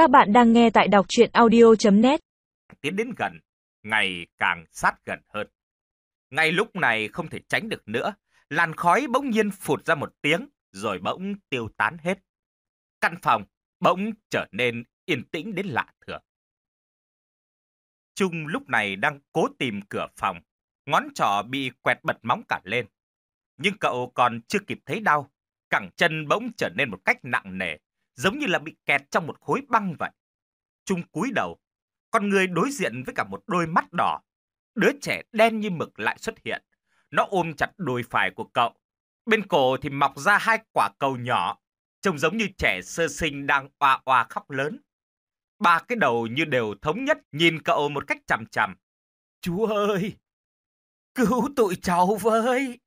Các bạn đang nghe tại đọc chuyện audio.net Tiến đến gần, ngày càng sát gần hơn. Ngay lúc này không thể tránh được nữa, làn khói bỗng nhiên phụt ra một tiếng, rồi bỗng tiêu tán hết. Căn phòng bỗng trở nên yên tĩnh đến lạ thường. Trung lúc này đang cố tìm cửa phòng, ngón trỏ bị quẹt bật móng cả lên. Nhưng cậu còn chưa kịp thấy đau, cẳng chân bỗng trở nên một cách nặng nề, giống như là bị kẹt trong một khối băng vậy. Trung cúi đầu, con người đối diện với cả một đôi mắt đỏ. Đứa trẻ đen như mực lại xuất hiện. Nó ôm chặt đùi phải của cậu. Bên cổ thì mọc ra hai quả cầu nhỏ, trông giống như trẻ sơ sinh đang oa oa khóc lớn. Ba cái đầu như đều thống nhất nhìn cậu một cách chằm chằm. Chú ơi! Cứu tụi cháu với!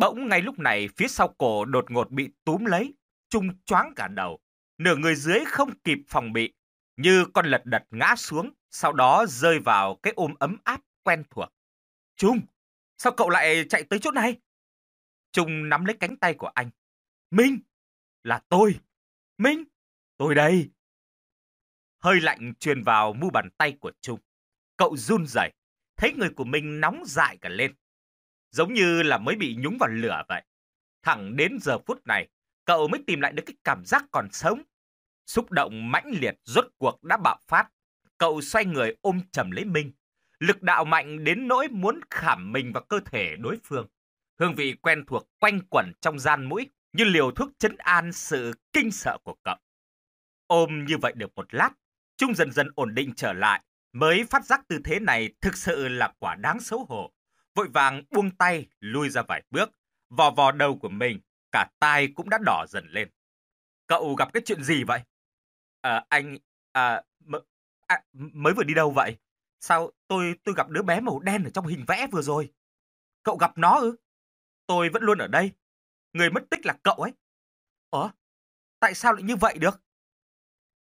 Bỗng ngay lúc này phía sau cổ đột ngột bị túm lấy, trung choáng cả đầu. Nửa người dưới không kịp phòng bị, như con lật đật ngã xuống, sau đó rơi vào cái ôm ấm áp quen thuộc. Trung, sao cậu lại chạy tới chỗ này? Trung nắm lấy cánh tay của anh. Minh, là tôi. Minh, tôi đây. Hơi lạnh truyền vào mu bàn tay của Trung. Cậu run rẩy, thấy người của mình nóng dại cả lên giống như là mới bị nhúng vào lửa vậy. Thẳng đến giờ phút này, cậu mới tìm lại được cái cảm giác còn sống. Xúc động mãnh liệt rốt cuộc đã bạo phát. Cậu xoay người ôm chầm lấy Minh. Lực đạo mạnh đến nỗi muốn khảm mình vào cơ thể đối phương. Hương vị quen thuộc quanh quẩn trong gian mũi như liều thuốc chấn an sự kinh sợ của cậu. Ôm như vậy được một lát, Trung dần dần ổn định trở lại, mới phát giác tư thế này thực sự là quả đáng xấu hổ vội vàng buông tay, lui ra vài bước, vò vò đầu của mình, cả tai cũng đã đỏ dần lên. Cậu gặp cái chuyện gì vậy? À, anh, à, m, à, mới vừa đi đâu vậy? Sao tôi tôi gặp đứa bé màu đen ở trong hình vẽ vừa rồi? Cậu gặp nó ư? Tôi vẫn luôn ở đây. Người mất tích là cậu ấy. Ủa? Tại sao lại như vậy được?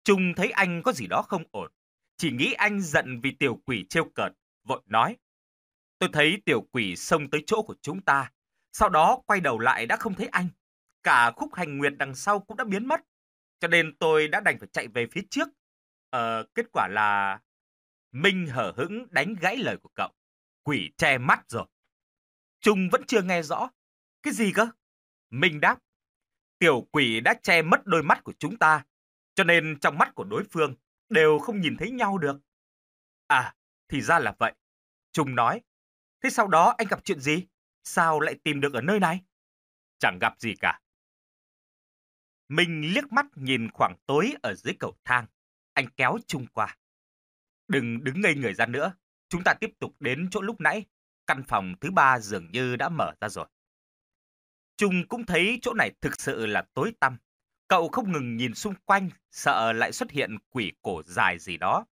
Trung thấy anh có gì đó không ổn. Chỉ nghĩ anh giận vì tiểu quỷ trêu cợt, vội nói. Tôi thấy tiểu quỷ xông tới chỗ của chúng ta. Sau đó quay đầu lại đã không thấy anh. Cả khúc hành nguyệt đằng sau cũng đã biến mất. Cho nên tôi đã đành phải chạy về phía trước. Ờ, kết quả là... Minh hở hững đánh gãy lời của cậu. Quỷ che mắt rồi. Trung vẫn chưa nghe rõ. Cái gì cơ? Minh đáp. Tiểu quỷ đã che mất đôi mắt của chúng ta. Cho nên trong mắt của đối phương đều không nhìn thấy nhau được. À, thì ra là vậy. Trung nói. Thế sau đó anh gặp chuyện gì? Sao lại tìm được ở nơi này? Chẳng gặp gì cả. Mình liếc mắt nhìn khoảng tối ở dưới cầu thang. Anh kéo Trung qua. Đừng đứng ngây người ra nữa. Chúng ta tiếp tục đến chỗ lúc nãy. Căn phòng thứ ba dường như đã mở ra rồi. Trung cũng thấy chỗ này thực sự là tối tăm. Cậu không ngừng nhìn xung quanh, sợ lại xuất hiện quỷ cổ dài gì đó.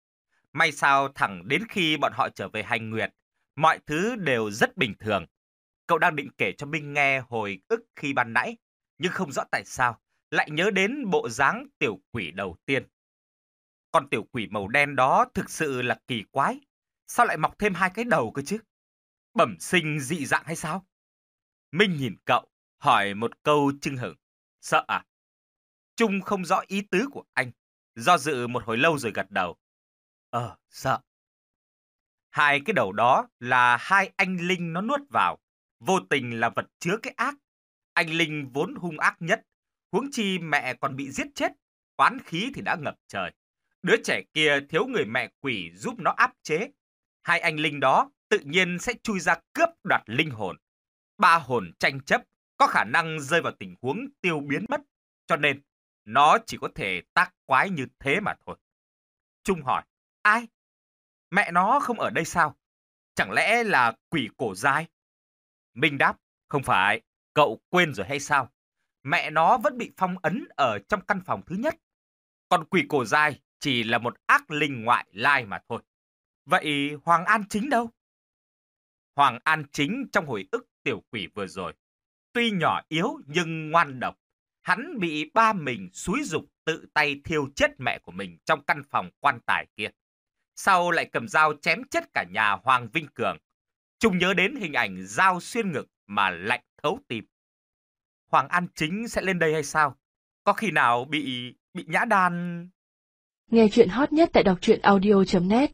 May sao thẳng đến khi bọn họ trở về hành nguyệt, Mọi thứ đều rất bình thường. Cậu đang định kể cho Minh nghe hồi ức khi ban nãy, nhưng không rõ tại sao, lại nhớ đến bộ dáng tiểu quỷ đầu tiên. Con tiểu quỷ màu đen đó thực sự là kỳ quái. Sao lại mọc thêm hai cái đầu cơ chứ? Bẩm sinh dị dạng hay sao? Minh nhìn cậu, hỏi một câu chưng hửng. Sợ à? Trung không rõ ý tứ của anh. Do dự một hồi lâu rồi gật đầu. Ờ, sợ. Hai cái đầu đó là hai anh Linh nó nuốt vào. Vô tình là vật chứa cái ác. Anh Linh vốn hung ác nhất. Huống chi mẹ còn bị giết chết. Oán khí thì đã ngập trời. Đứa trẻ kia thiếu người mẹ quỷ giúp nó áp chế. Hai anh Linh đó tự nhiên sẽ chui ra cướp đoạt linh hồn. Ba hồn tranh chấp có khả năng rơi vào tình huống tiêu biến mất. Cho nên, nó chỉ có thể tác quái như thế mà thôi. Trung hỏi, ai? Mẹ nó không ở đây sao? Chẳng lẽ là quỷ cổ dai? Minh đáp, không phải, cậu quên rồi hay sao? Mẹ nó vẫn bị phong ấn ở trong căn phòng thứ nhất. Còn quỷ cổ dai chỉ là một ác linh ngoại lai mà thôi. Vậy Hoàng An Chính đâu? Hoàng An Chính trong hồi ức tiểu quỷ vừa rồi. Tuy nhỏ yếu nhưng ngoan độc. Hắn bị ba mình xúi dục tự tay thiêu chết mẹ của mình trong căn phòng quan tài kia sau lại cầm dao chém chết cả nhà Hoàng Vinh Cường. Trung nhớ đến hình ảnh dao xuyên ngực mà lạnh thấu tim. Hoàng An Chính sẽ lên đây hay sao? có khi nào bị bị nhã đan? Nghe chuyện hot nhất tại đọc truyện audio.net